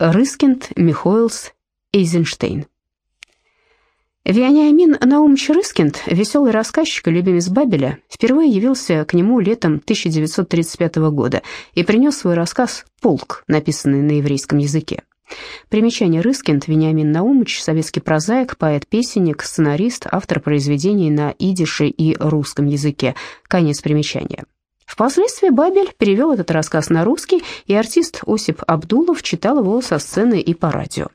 Рыскинд Михоэлс Эйзенштейн. Вениамин Наумович Рыскинд, веселый рассказчик и любимец Бабеля, впервые явился к нему летом 1935 года и принес свой рассказ «Полк», написанный на еврейском языке. Примечание Рыскинд Вениамин Наумович, советский прозаик, поэт-песенник, сценарист, автор произведений на идише и русском языке. Конец примечания. Впоследствии Бабель перевел этот рассказ на русский, и артист Осип Абдулов читал его со сцены и по радио.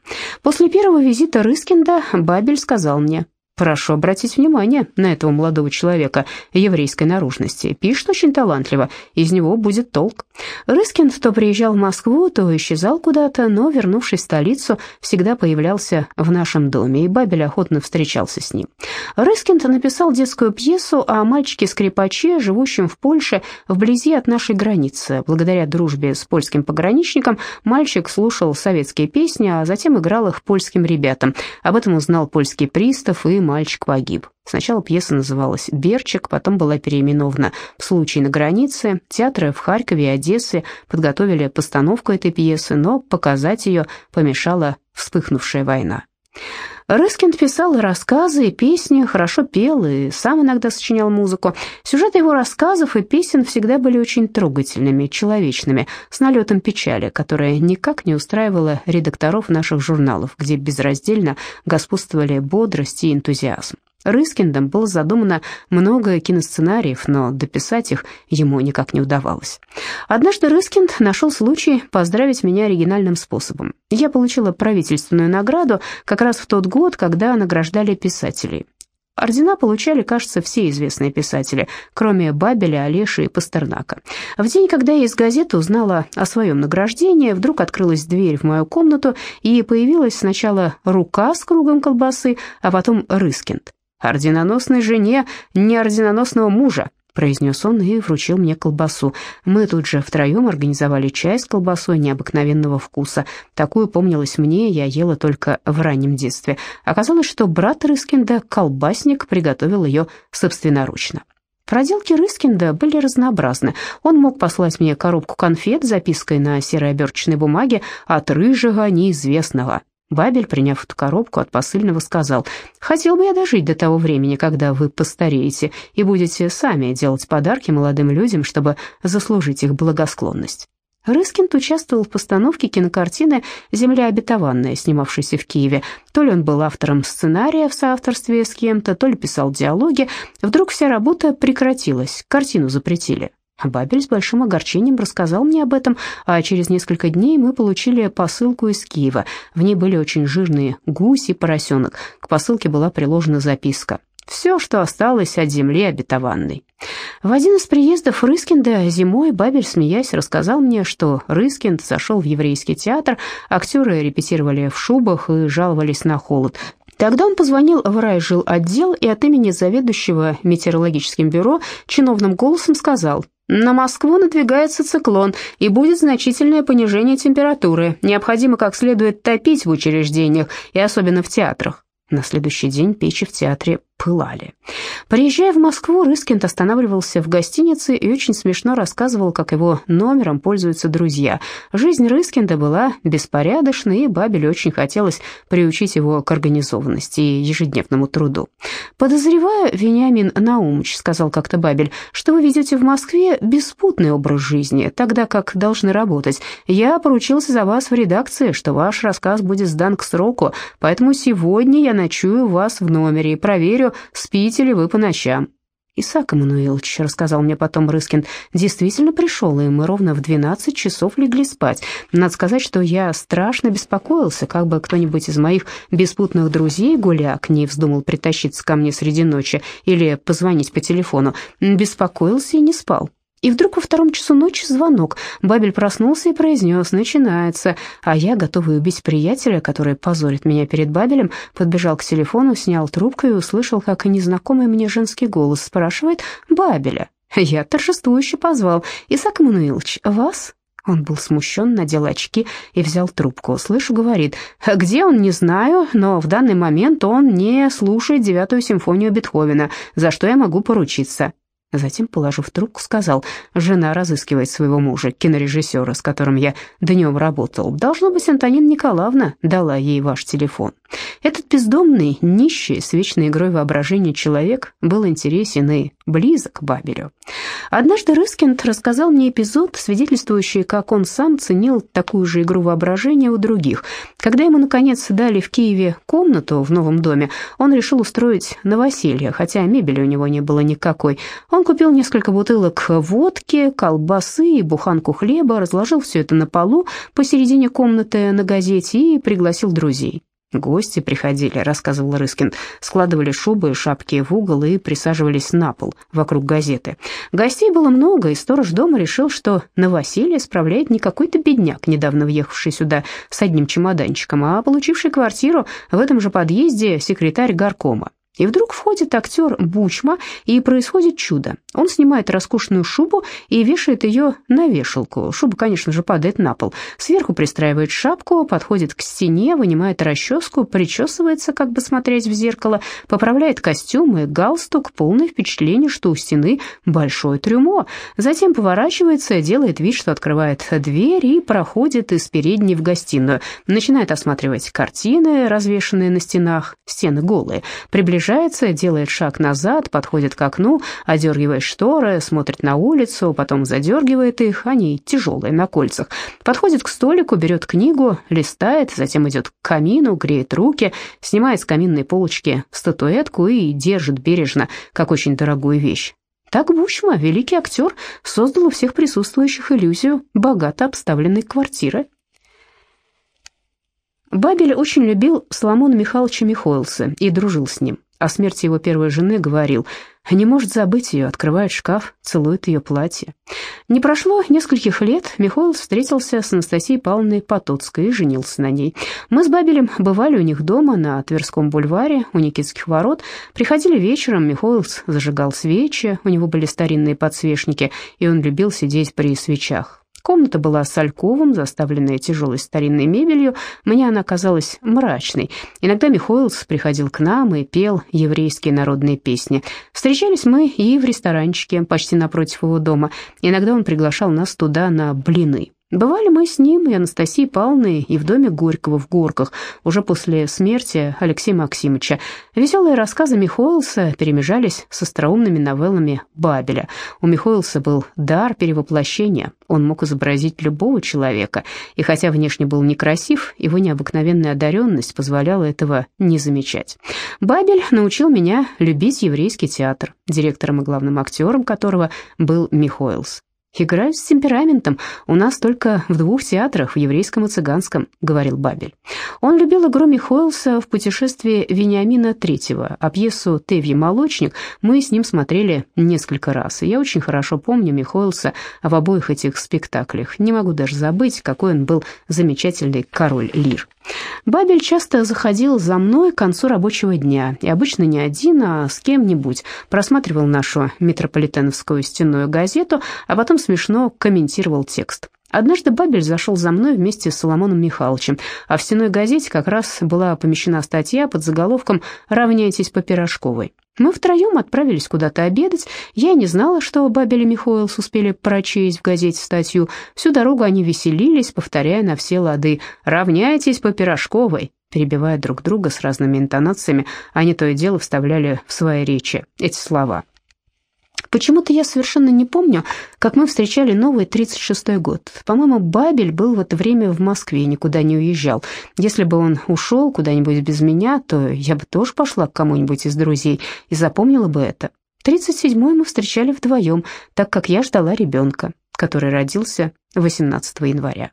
После первого визита Рыскинда Бабель сказал мне, Прошу обратить внимание на этого молодого человека еврейской наружности. Пишет очень талантливо, из него будет толк. Рыскин то приезжал в Москву, то исчезал куда-то, но, вернувшись в столицу, всегда появлялся в нашем доме, и Бабель охотно встречался с ним. Рыскин написал детскую пьесу о мальчике-скрипаче, живущем в Польше, вблизи от нашей границы. Благодаря дружбе с польским пограничником мальчик слушал советские песни, а затем играл их польским ребятам. Об этом узнал польский пристав и мальчик погиб. Сначала пьеса называлась «Берчик», потом была переименована в «Случай на границе». Театры в Харькове и Одессе подготовили постановку этой пьесы, но показать ее помешала вспыхнувшая война. Рыскинд писал рассказы и песни, хорошо пел и сам иногда сочинял музыку. Сюжеты его рассказов и песен всегда были очень трогательными, человечными, с налетом печали, которая никак не устраивала редакторов наших журналов, где безраздельно господствовали бодрость и энтузиазм. Рыскиндом было задумано много киносценариев, но дописать их ему никак не удавалось. Однажды Рыскинд нашел случай поздравить меня оригинальным способом. Я получила правительственную награду как раз в тот год, когда награждали писателей. Ордена получали, кажется, все известные писатели, кроме Бабеля, Олеши и Пастернака. В день, когда я из газеты узнала о своем награждении, вдруг открылась дверь в мою комнату, и появилась сначала рука с кругом колбасы, а потом Рыскинд орденоносной жене неорденоносного мужа», произнес он и вручил мне колбасу. Мы тут же втроем организовали чай с колбасой необыкновенного вкуса. Такую, помнилось мне, я ела только в раннем детстве. Оказалось, что брат Рыскинда, колбасник, приготовил ее собственноручно. Проделки Рыскинда были разнообразны. Он мог послать мне коробку конфет с запиской на серой оберточной бумаге от рыжего неизвестного. Бабель, приняв эту коробку от посыльного, сказал, «Хотел бы я дожить до того времени, когда вы постареете и будете сами делать подарки молодым людям, чтобы заслужить их благосклонность». Рыскинд участвовал в постановке кинокартины «Земля обетованная», снимавшейся в Киеве. То ли он был автором сценария в соавторстве с кем-то, то ли писал диалоги. Вдруг вся работа прекратилась, картину запретили. Бабель с большим огорчением рассказал мне об этом, а через несколько дней мы получили посылку из Киева. В ней были очень жирные гусь и поросенок. К посылке была приложена записка. «Все, что осталось от земли обетованной». В один из приездов Рыскинда зимой Бабель, смеясь, рассказал мне, что Рыскинд зашел в еврейский театр, актеры репетировали в шубах и жаловались на холод. Тогда он позвонил в райжил отдел и от имени заведующего метеорологическим бюро чиновным голосом сказал на Москву надвигается циклон, и будет значительное понижение температуры. Необходимо как следует топить в учреждениях, и особенно в театрах. На следующий день печи в театре пылали. Приезжая в Москву, Рыскинд останавливался в гостинице и очень смешно рассказывал, как его номером пользуются друзья. Жизнь Рыскинда была беспорядочной, и Бабелю очень хотелось приучить его к организованности и ежедневному труду. «Подозреваю, Вениамин Наумович», — сказал как-то Бабель, «что вы ведете в Москве беспутный образ жизни, тогда как должны работать. Я поручился за вас в редакции, что ваш рассказ будет сдан к сроку, поэтому сегодня я ночую вас в номере и проверю, проверю, спите ли вы по ночам». «Исаак Эммануилович», — рассказал мне потом Рыскин, действительно пришел, и мы ровно в 12 часов легли спать. Надо сказать, что я страшно беспокоился, как бы кто-нибудь из моих беспутных друзей, гуляк, не вздумал притащиться ко мне среди ночи или позвонить по телефону. Беспокоился и не спал. И вдруг во втором часу ночи звонок. Бабель проснулся и произнес «начинается». А я, готовый убить приятеля, который позорит меня перед Бабелем, подбежал к телефону, снял трубку и услышал, как незнакомый мне женский голос спрашивает «Бабеля». Я торжествующе позвал «Исаак Мануилович, вас?» Он был смущен, надел очки и взял трубку. Слышу, говорит, где он, не знаю, но в данный момент он не слушает девятую симфонию Бетховена, за что я могу поручиться. Затем, положив трубку, сказал, «Жена разыскивает своего мужа, кинорежиссера, с которым я днем работал. Должно быть, Антонина Николаевна дала ей ваш телефон». Этот бездомный, нищий, с вечной игрой воображения человек был интересен и близок к Бабелю. Однажды Рыскинд рассказал мне эпизод, свидетельствующий, как он сам ценил такую же игру воображения у других. Когда ему, наконец, дали в Киеве комнату в новом доме, он решил устроить новоселье, хотя мебели у него не было никакой. Он купил несколько бутылок водки, колбасы и буханку хлеба, разложил все это на полу посередине комнаты на газете и пригласил друзей. Гости приходили, рассказывал Рыскин, складывали шубы и шапки в угол и присаживались на пол вокруг газеты. Гостей было много, и сторож дома решил, что новоселье справляет не какой-то бедняк, недавно въехавший сюда с одним чемоданчиком, а получивший квартиру в этом же подъезде секретарь горкома. И вдруг входит актер Бучма, и происходит чудо. Он снимает роскошную шубу и вешает ее на вешалку. Шуба, конечно же, падает на пол. Сверху пристраивает шапку, подходит к стене, вынимает расческу, причесывается, как бы смотреть в зеркало, поправляет костюм и галстук, полное впечатление, что у стены большое трюмо. Затем поворачивается, делает вид, что открывает дверь и проходит из передней в гостиную. Начинает осматривать картины, развешанные на стенах, стены голые, приближается приближается, делает шаг назад, подходит к окну, одергивает шторы, смотрит на улицу, потом задергивает их, они тяжелые, на кольцах. Подходит к столику, берет книгу, листает, затем идет к камину, греет руки, снимает с каминной полочки статуэтку и держит бережно, как очень дорогую вещь. Так Бучма, великий актер, создал у всех присутствующих иллюзию богато обставленной квартиры. Бабель очень любил Соломона Михайловича Михоэлса и дружил с ним. О смерти его первой жены говорил, не может забыть ее, открывает шкаф, целует ее платье. Не прошло нескольких лет, Михаил встретился с Анастасией Павловной Потоцкой и женился на ней. Мы с Бабелем бывали у них дома на Тверском бульваре, у Никитских ворот. Приходили вечером, Михаил зажигал свечи, у него были старинные подсвечники, и он любил сидеть при свечах. Комната была с альковом, заставленная тяжелой старинной мебелью. Мне она казалась мрачной. Иногда Михоэлс приходил к нам и пел еврейские народные песни. Встречались мы и в ресторанчике, почти напротив его дома. Иногда он приглашал нас туда на блины. Бывали мы с ним и Анастасией Павловной и в доме Горького в Горках, уже после смерти Алексея Максимовича. Веселые рассказы Михоэлса перемежались с остроумными новеллами Бабеля. У Михоэлса был дар перевоплощения, он мог изобразить любого человека, и хотя внешне был некрасив, его необыкновенная одаренность позволяла этого не замечать. Бабель научил меня любить еврейский театр, директором и главным актером которого был Михоэлс. «Играю с темпераментом. У нас только в двух театрах, в еврейском и цыганском», — говорил Бабель. Он любил игру Михоэлса в путешествии Вениамина Третьего, а пьесу «Тевье молочник» мы с ним смотрели несколько раз, и я очень хорошо помню Михоэлса в обоих этих спектаклях. Не могу даже забыть, какой он был замечательный король Лир. Бабель часто заходил за мной к концу рабочего дня, и обычно не один, а с кем-нибудь, просматривал нашу метрополитеновскую стенную газету, а потом смешно комментировал текст. Однажды Бабель зашел за мной вместе с Соломоном Михайловичем, а в стеной газете как раз была помещена статья под заголовком «Равняйтесь по Пирожковой». Мы втроем отправились куда-то обедать. Я не знала, что Бабель и Михоэлс успели прочесть в газете статью. Всю дорогу они веселились, повторяя на все лады «Равняйтесь по Пирожковой», перебивая друг друга с разными интонациями, они то и дело вставляли в свои речи эти слова. Почему-то я совершенно не помню, как мы встречали новый 36-й год. По-моему, Бабель был в это время в Москве, никуда не уезжал. Если бы он ушел куда-нибудь без меня, то я бы тоже пошла к кому-нибудь из друзей и запомнила бы это. 37-й мы встречали вдвоем, так как я ждала ребенка, который родился 18 января.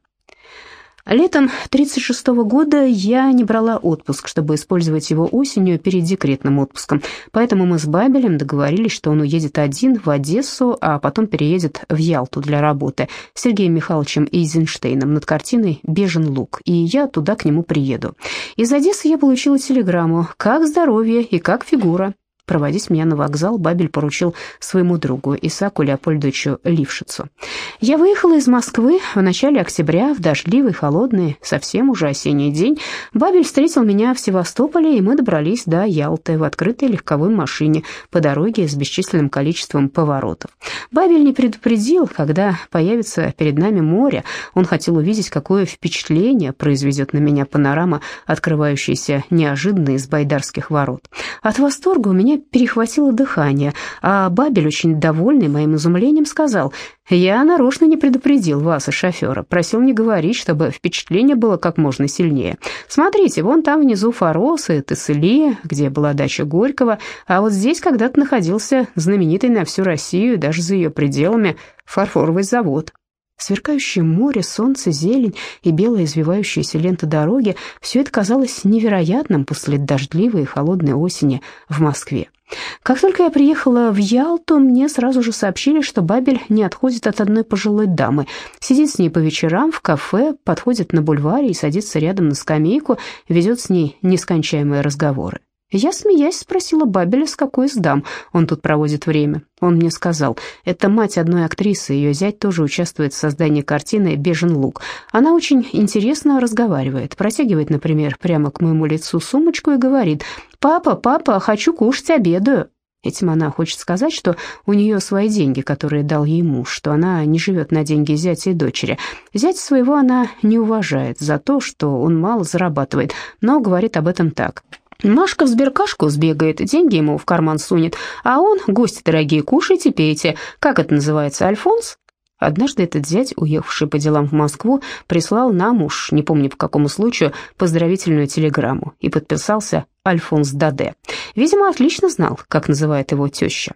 Летом 1936 года я не брала отпуск, чтобы использовать его осенью перед декретным отпуском, поэтому мы с Бабелем договорились, что он уедет один в Одессу, а потом переедет в Ялту для работы с Сергеем Михайловичем Эйзенштейном над картиной «Бежен лук», и я туда к нему приеду. Из Одессы я получила телеграмму «Как здоровье и как фигура?» Проводить меня на вокзал Бабель поручил своему другу Исаку Леопольдовичу Лившицу. Я выехала из Москвы в начале октября, в дождливый, холодный, совсем уже осенний день. Бабель встретил меня в Севастополе, и мы добрались до Ялты в открытой легковой машине по дороге с бесчисленным количеством поворотов. Бабель не предупредил, когда появится перед нами море. Он хотел увидеть, какое впечатление произведет на меня панорама, открывающаяся неожиданно из байдарских ворот. От восторга у меня меня перехватило дыхание, а Бабель, очень довольный моим изумлением, сказал, «Я нарочно не предупредил вас и шофера, просил не говорить, чтобы впечатление было как можно сильнее. Смотрите, вон там внизу Форос и Тессели, где была дача Горького, а вот здесь когда-то находился знаменитый на всю Россию, даже за ее пределами, фарфоровый завод». Сверкающее море, солнце, зелень и белая извивающаяся лента дороги — все это казалось невероятным после дождливой и холодной осени в Москве. Как только я приехала в Ялту, мне сразу же сообщили, что Бабель не отходит от одной пожилой дамы. Сидит с ней по вечерам в кафе, подходит на бульваре и садится рядом на скамейку, ведет с ней нескончаемые разговоры. Я, смеясь, спросила Бабеля, с какой из дам он тут проводит время. Он мне сказал, это мать одной актрисы, ее зять тоже участвует в создании картины «Бежен лук». Она очень интересно разговаривает, протягивает, например, прямо к моему лицу сумочку и говорит «Папа, папа, хочу кушать, обедаю». Этим она хочет сказать, что у нее свои деньги, которые дал ей муж, что она не живет на деньги зятя и дочери. Зять своего она не уважает за то, что он мало зарабатывает, но говорит об этом так. Машка в сберкашку сбегает, деньги ему в карман сунет, а он, гости дорогие, кушайте, пейте. Как это называется, Альфонс? Однажды этот зять, уехавший по делам в Москву, прислал нам уж, не помню по какому случаю, поздравительную телеграмму и подписался Альфонс Даде. Видимо, отлично знал, как называет его теща.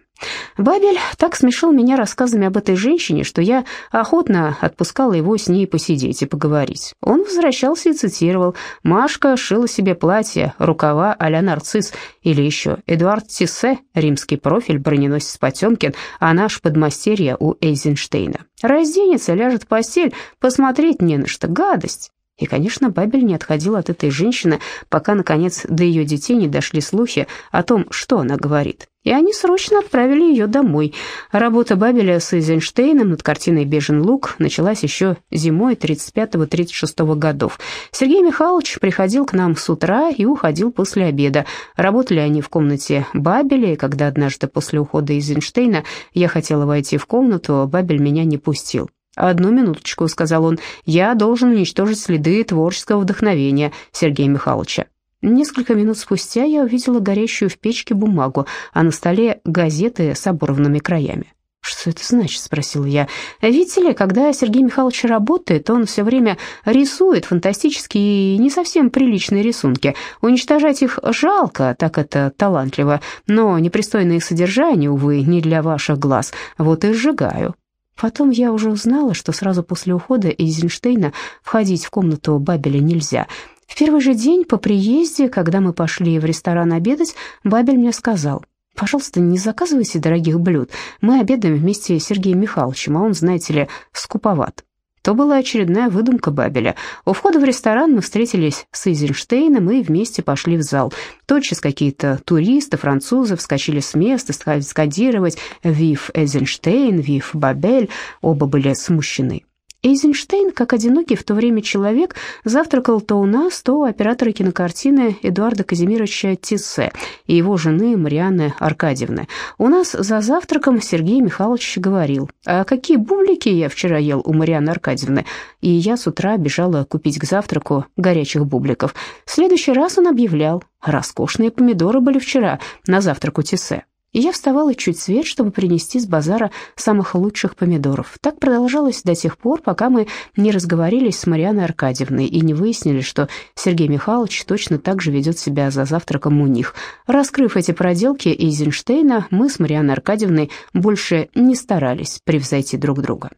Бабель так смешил меня рассказами об этой женщине, что я охотно отпускала его с ней посидеть и поговорить. Он возвращался и цитировал «Машка шила себе платье, рукава а-ля нарцисс» или еще «Эдуард Тиссе, римский профиль, броненосец Потемкин, а наш подмастерье у Эйзенштейна». Разденется, ляжет в постель, посмотреть не на что, гадость. И, конечно, Бабель не отходил от этой женщины, пока, наконец, до ее детей не дошли слухи о том, что она говорит. И они срочно отправили ее домой. Работа Бабеля с Эйзенштейном над картиной «Бежен лук» началась еще зимой 35-36 годов. Сергей Михайлович приходил к нам с утра и уходил после обеда. Работали они в комнате Бабеля, и когда однажды после ухода Эйзенштейна я хотела войти в комнату, Бабель меня не пустил. «Одну минуточку», — сказал он, — «я должен уничтожить следы творческого вдохновения Сергея Михайловича». Несколько минут спустя я увидела горящую в печке бумагу, а на столе газеты с оборванными краями. «Что это значит?» — спросила я. «Видите ли, когда Сергей Михайлович работает, он все время рисует фантастические и не совсем приличные рисунки. Уничтожать их жалко, так это талантливо, но непристойные содержания, увы, не для ваших глаз. Вот и сжигаю». Потом я уже узнала, что сразу после ухода Эйзенштейна входить в комнату Бабеля нельзя. В первый же день по приезде, когда мы пошли в ресторан обедать, Бабель мне сказал, «Пожалуйста, не заказывайте дорогих блюд. Мы обедаем вместе с Сергеем Михайловичем, а он, знаете ли, скуповат». То была очередная выдумка Бабеля. У входа в ресторан мы встретились с Эйзенштейном и вместе пошли в зал. Тотчас какие-то туристы, французы вскочили с места, стали скандировать «Вив Эйзенштейн», «Вив Бабель». Оба были смущены. Эйзенштейн, как одинокий в то время человек, завтракал то у нас, то у оператора кинокартины Эдуарда Казимировича Тиссе и его жены Марианны Аркадьевны. У нас за завтраком Сергей Михайлович говорил, «А какие бублики я вчера ел у Марианны Аркадьевны?» И я с утра бежала купить к завтраку горячих бубликов. В следующий раз он объявлял, «Роскошные помидоры были вчера на завтрак у Тиссе» и я вставала чуть свет, чтобы принести с базара самых лучших помидоров. Так продолжалось до тех пор, пока мы не разговорились с Марианой Аркадьевной и не выяснили, что Сергей Михайлович точно так же ведет себя за завтраком у них. Раскрыв эти проделки Эйзенштейна, мы с Марианой Аркадьевной больше не старались превзойти друг друга.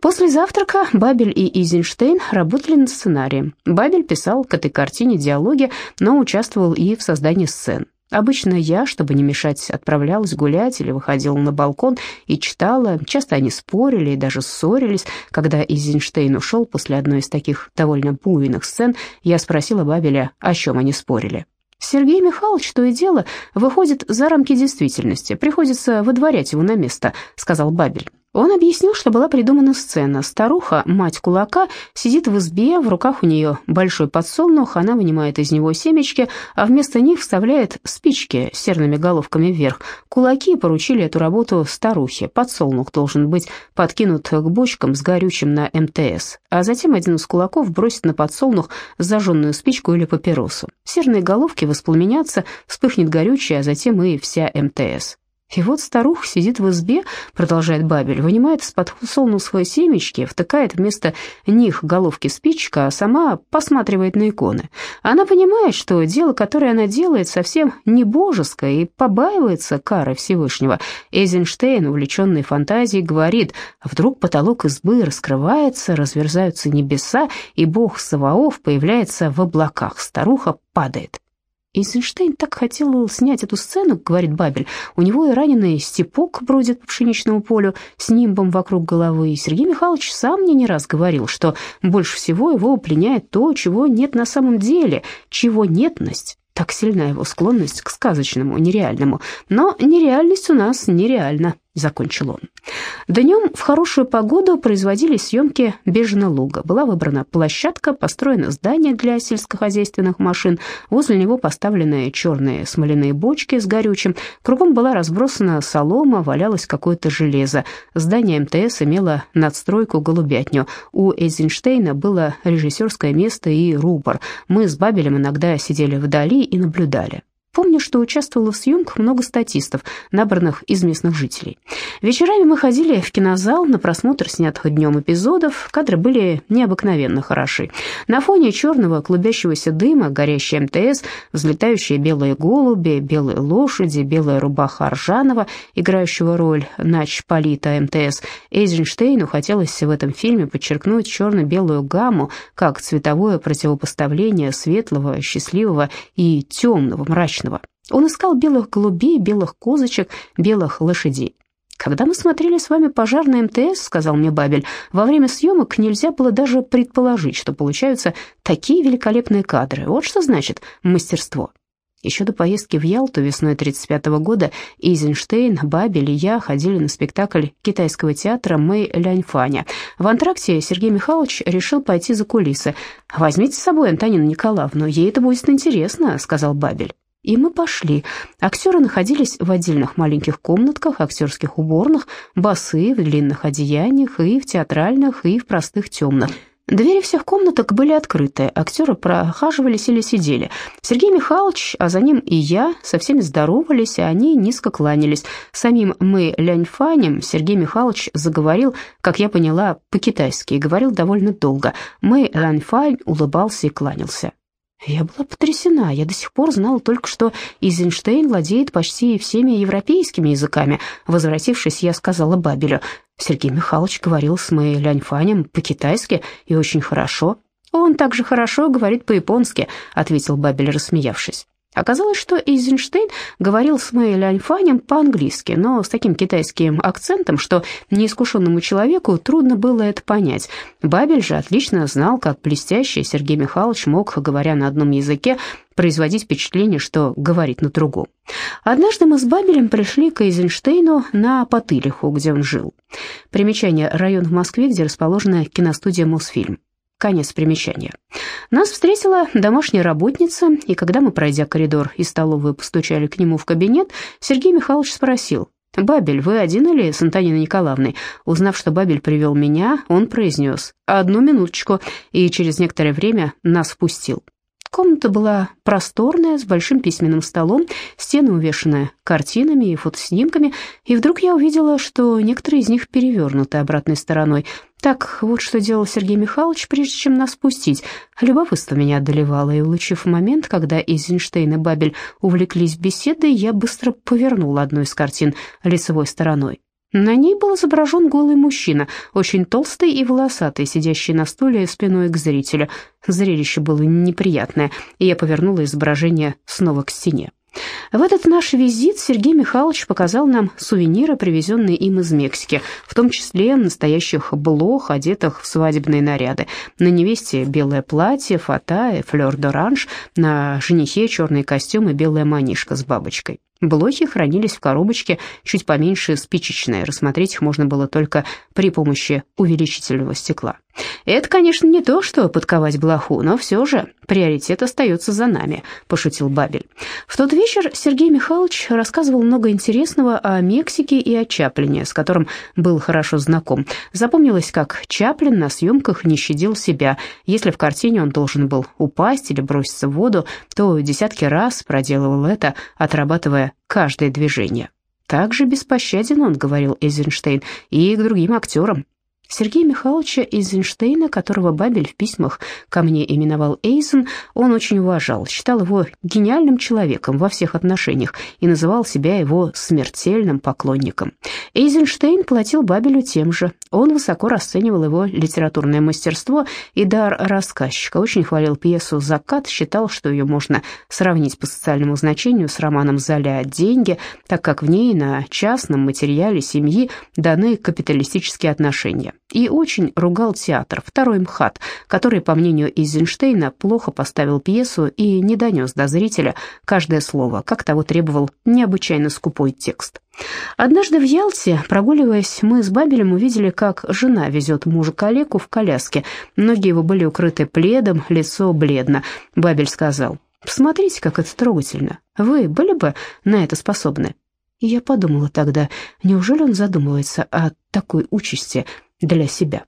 После завтрака Бабель и Эйзенштейн работали над сценарием. Бабель писал к этой картине диалоги, но участвовал и в создании сцен. Обычно я, чтобы не мешать, отправлялась гулять или выходила на балкон и читала. Часто они спорили и даже ссорились. Когда Эйзенштейн ушел после одной из таких довольно буйных сцен, я спросила Бабеля, о чем они спорили. Сергей Михайлович то и дело выходит за рамки действительности, приходится выдворять его на место», — сказал Бабель. Он объяснил, что была придумана сцена. Старуха, мать кулака, сидит в избе, в руках у нее большой подсолнух, она вынимает из него семечки, а вместо них вставляет спички с серными головками вверх. Кулаки поручили эту работу старухе. Подсолнух должен быть подкинут к бочкам с горючим на МТС, а затем один из кулаков бросит на подсолнух зажженную спичку или папиросу. Серные головки воспламенятся, вспыхнет горючее, а затем и вся МТС. И вот старуха сидит в избе, продолжает Бабель, вынимает из-под солнусовой семечки, втыкает вместо них головки спичка, а сама посматривает на иконы. Она понимает, что дело, которое она делает, совсем не божеское и побаивается кары Всевышнего. Эйзенштейн, увлеченный фантазией, говорит, вдруг потолок избы раскрывается, разверзаются небеса, и бог Саваоф появляется в облаках. Старуха падает. Эйзенштейн так хотел снять эту сцену, говорит Бабель. У него и раненый степок бродит по пшеничному полю с нимбом вокруг головы. И Сергей Михайлович сам мне не раз говорил, что больше всего его пленяет то, чего нет на самом деле, чего нетность. Так сильна его склонность к сказочному, нереальному. Но нереальность у нас нереальна закончил он. Днем в хорошую погоду производились съемки Бежина луга. Была выбрана площадка, построено здание для сельскохозяйственных машин, возле него поставлены черные смоляные бочки с горючим, кругом была разбросана солома, валялось какое-то железо. Здание МТС имело надстройку-голубятню. У Эйзенштейна было режиссерское место и рупор. Мы с Бабелем иногда сидели вдали и наблюдали. Помню, что участвовало в съемках много статистов, набранных из местных жителей. Вечерами мы ходили в кинозал на просмотр снятых днем эпизодов. Кадры были необыкновенно хороши. На фоне черного клубящегося дыма, горящий МТС, взлетающие белые голуби, белые лошади, белая рубаха Аржанова, играющего роль нач-полита МТС. Эйзенштейну хотелось в этом фильме подчеркнуть черно-белую гамму как цветовое противопоставление светлого, счастливого и темного, мрачного красного. Он искал белых голубей, белых козочек, белых лошадей. «Когда мы смотрели с вами пожар на МТС, — сказал мне Бабель, — во время съемок нельзя было даже предположить, что получаются такие великолепные кадры. Вот что значит мастерство». Еще до поездки в Ялту весной 1935 года Эйзенштейн, Бабель и я ходили на спектакль китайского театра «Мэй Ляньфаня». В антракте Сергей Михайлович решил пойти за кулисы. «Возьмите с собой Антонину Николаевну, ей это будет интересно», — сказал Бабель. И мы пошли. Актеры находились в отдельных маленьких комнатках, актерских уборных, басы, в длинных одеяниях, и в театральных, и в простых темных. Двери всех комнаток были открыты, актеры прохаживались или сидели. Сергей Михайлович, а за ним и я, со всеми здоровались, а они низко кланялись. Самим мы Ляньфанем Сергей Михайлович заговорил, как я поняла, по-китайски, и говорил довольно долго. Мы Ляньфань улыбался и кланялся. Я была потрясена. Я до сих пор знала только, что Эйзенштейн владеет почти всеми европейскими языками. Возвратившись, я сказала Бабелю. Сергей Михайлович говорил с моей Ляньфанем по-китайски и очень хорошо. «Он также хорошо говорит по-японски», — ответил Бабель, рассмеявшись. Оказалось, что Эйзенштейн говорил с Мэй Ляньфанем по-английски, но с таким китайским акцентом, что неискушенному человеку трудно было это понять. Бабель же отлично знал, как блестяще Сергей Михайлович мог, говоря на одном языке, производить впечатление, что говорит на другом. Однажды мы с Бабелем пришли к Эйзенштейну на Потылиху, где он жил. Примечание – район в Москве, где расположена киностудия «Мосфильм». Конец примечания. Нас встретила домашняя работница, и когда мы, пройдя коридор и столовую, постучали к нему в кабинет, Сергей Михайлович спросил, «Бабель, вы один или с Антониной Николаевной?» Узнав, что Бабель привел меня, он произнес, «Одну минуточку», и через некоторое время нас впустил. Комната была просторная, с большим письменным столом, стены увешаны картинами и фотоснимками, и вдруг я увидела, что некоторые из них перевернуты обратной стороной. Так вот что делал Сергей Михайлович, прежде чем нас пустить. Любопытство меня одолевало, и, улучив момент, когда Эйзенштейн и Бабель увлеклись беседой, я быстро повернула одну из картин лицевой стороной. На ней был изображен голый мужчина, очень толстый и волосатый, сидящий на стуле спиной к зрителю. Зрелище было неприятное, и я повернула изображение снова к стене. В этот наш визит Сергей Михайлович показал нам сувениры, привезенные им из Мексики, в том числе настоящих блох, одетых в свадебные наряды. На невесте белое платье, фата и флёр-д'оранж, на женихе черный костюм и белая манишка с бабочкой. Блохи хранились в коробочке чуть поменьше спичечной, рассмотреть их можно было только при помощи увеличительного стекла. «Это, конечно, не то, что подковать блоху, но все же приоритет остается за нами», – пошутил Бабель. В тот вечер Сергей Михайлович рассказывал много интересного о Мексике и о Чаплине, с которым был хорошо знаком. Запомнилось, как Чаплин на съемках не щадил себя. Если в картине он должен был упасть или броситься в воду, то десятки раз проделывал это, отрабатывая каждое движение. Так же беспощаден он, говорил Эйзенштейн, и к другим актерам. Сергея Михайловича Эйзенштейна, которого Бабель в письмах ко мне именовал Эйзен, он очень уважал, считал его гениальным человеком во всех отношениях и называл себя его смертельным поклонником. Эйзенштейн платил Бабелю тем же. Он высоко расценивал его литературное мастерство и дар рассказчика, очень хвалил пьесу «Закат», считал, что ее можно сравнить по социальному значению с романом «Золя. Деньги», так как в ней на частном материале семьи даны капиталистические отношения и очень ругал театр, второй МХАТ, который, по мнению Эйзенштейна, плохо поставил пьесу и не донес до зрителя каждое слово, как того требовал необычайно скупой текст. Однажды в Ялте, прогуливаясь, мы с Бабелем увидели, как жена везет мужа калеку в коляске. Ноги его были укрыты пледом, лицо бледно. Бабель сказал, «Посмотрите, как это трогательно. Вы были бы на это способны?» И я подумала тогда, неужели он задумывается о такой участи для себя?